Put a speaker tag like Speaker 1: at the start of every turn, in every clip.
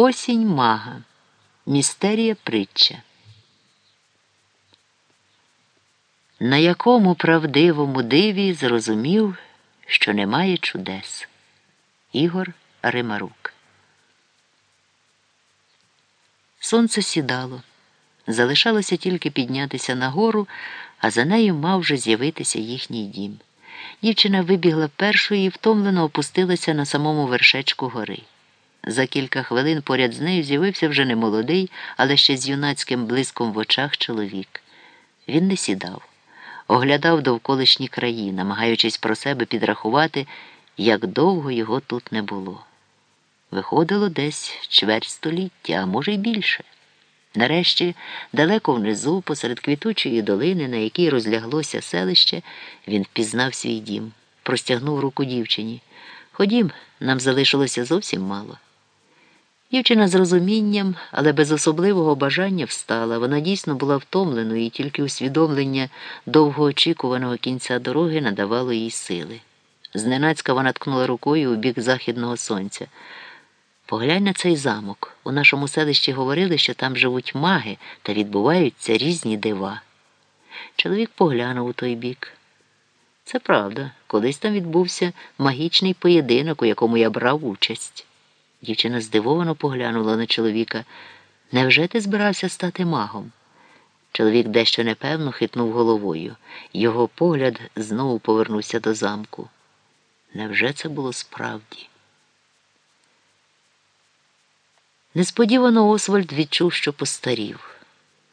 Speaker 1: Осінь мага. Містерія притча. На якому правдивому диві зрозумів, що немає чудес. Ігор Римарук. Сонце сідало. Залишалося тільки піднятися нагору, а за нею мав вже з'явитися їхній дім. Дівчина вибігла першою і втомлено опустилася на самому вершечку гори. За кілька хвилин поряд з нею з'явився вже не молодий, але ще з юнацьким блиском в очах чоловік. Він не сідав, оглядав довколишні краї, намагаючись про себе підрахувати, як довго його тут не було. Виходило десь чверть століття, а може й більше. Нарешті, далеко внизу, посеред квітучої долини, на якій розляглося селище, він впізнав свій дім, простягнув руку дівчині. Ходім, нам залишилося зовсім мало. Дівчина з розумінням, але без особливого бажання встала. Вона дійсно була втомленою, і тільки усвідомлення довгоочікуваного кінця дороги надавало їй сили. Зненацька вона ткнула рукою у бік західного сонця. Поглянь на цей замок. У нашому селищі говорили, що там живуть маги та відбуваються різні дива. Чоловік поглянув у той бік. Це правда, колись там відбувся магічний поєдинок, у якому я брав участь. Дівчина здивовано поглянула на чоловіка. Невже ти збирався стати магом? Чоловік дещо непевно хитнув головою. Його погляд знову повернувся до замку. Невже це було справді? Несподівано Освальд відчув, що постарів.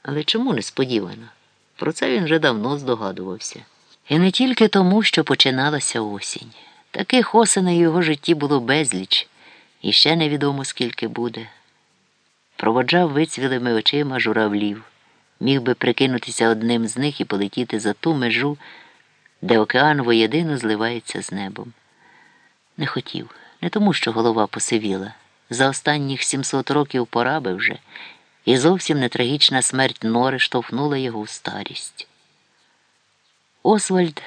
Speaker 1: Але чому несподівано? Про це він вже давно здогадувався. І не тільки тому, що починалася осінь. Таких осеней у його житті було безліч, і ще невідомо скільки буде. Проводжав вицвілими очима журавлів, міг би прикинутися одним з них і полетіти за ту межу, де океан воєдино зливається з небом. Не хотів, не тому, що голова посивіла. За останніх 700 років пора би вже, і зовсім не трагічна смерть Нори штовхнула його у старість. Освальд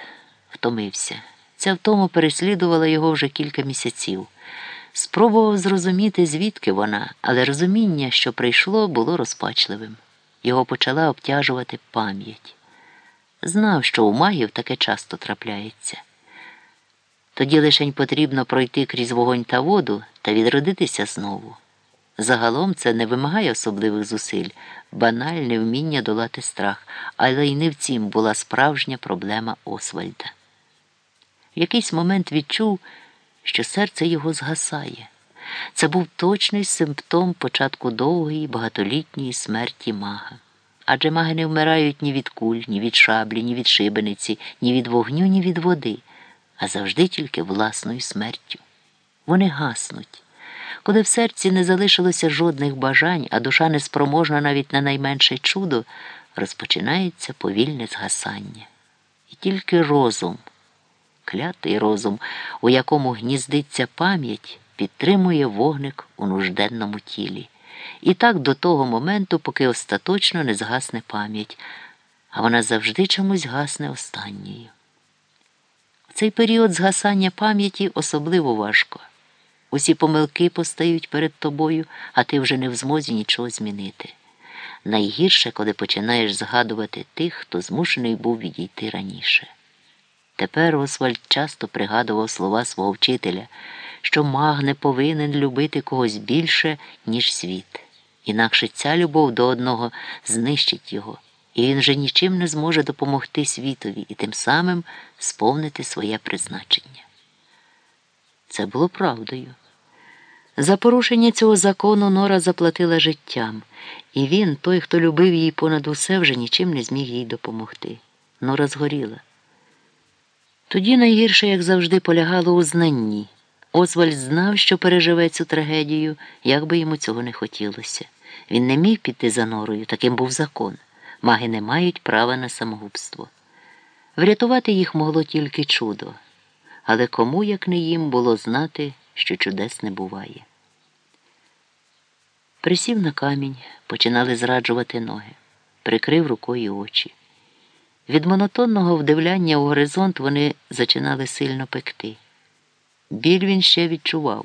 Speaker 1: втомився. Ця втома переслідувала його вже кілька місяців. Спробував зрозуміти, звідки вона, але розуміння, що прийшло, було розпачливим. Його почала обтяжувати пам'ять. Знав, що у магів таке часто трапляється. Тоді лишень потрібно пройти крізь вогонь та воду та відродитися знову. Загалом це не вимагає особливих зусиль, банальне вміння долати страх, але й не в цім була справжня проблема Освальда. В якийсь момент відчув, що серце його згасає. Це був точний симптом початку довгої, багатолітньої смерті мага. Адже маги не вмирають ні від куль, ні від шаблі, ні від шибениці, ні від вогню, ні від води а завжди тільки власною смертю. Вони гаснуть. Коли в серці не залишилося жодних бажань, а душа не спроможна навіть на найменше чудо, розпочинається повільне згасання. І тільки розум, клятий розум, у якому гніздиться пам'ять, підтримує вогник у нужденному тілі. І так до того моменту, поки остаточно не згасне пам'ять, а вона завжди чомусь гасне останньою цей період згасання пам'яті особливо важко. Усі помилки постають перед тобою, а ти вже не в змозі нічого змінити. Найгірше, коли починаєш згадувати тих, хто змушений був відійти раніше. Тепер Освальд часто пригадував слова свого вчителя, що маг не повинен любити когось більше, ніж світ, інакше ця любов до одного знищить його і він вже нічим не зможе допомогти світові і тим самим сповнити своє призначення. Це було правдою. За порушення цього закону Нора заплатила життям, і він, той, хто любив її понад усе, вже нічим не зміг їй допомогти. Нора згоріла. Тоді найгірше, як завжди, полягало у знанні. Озвальд знав, що переживе цю трагедію, як би йому цього не хотілося. Він не міг піти за норою, таким був закон маги не мають права на самогубство. Врятувати їх могло тільки чудо, але кому, як не їм, було знати, що чудес не буває. Присів на камінь, починали зраджувати ноги, прикрив рукою очі. Від монотонного вдивляння у горизонт вони зачинали сильно пекти. Біль він ще відчував.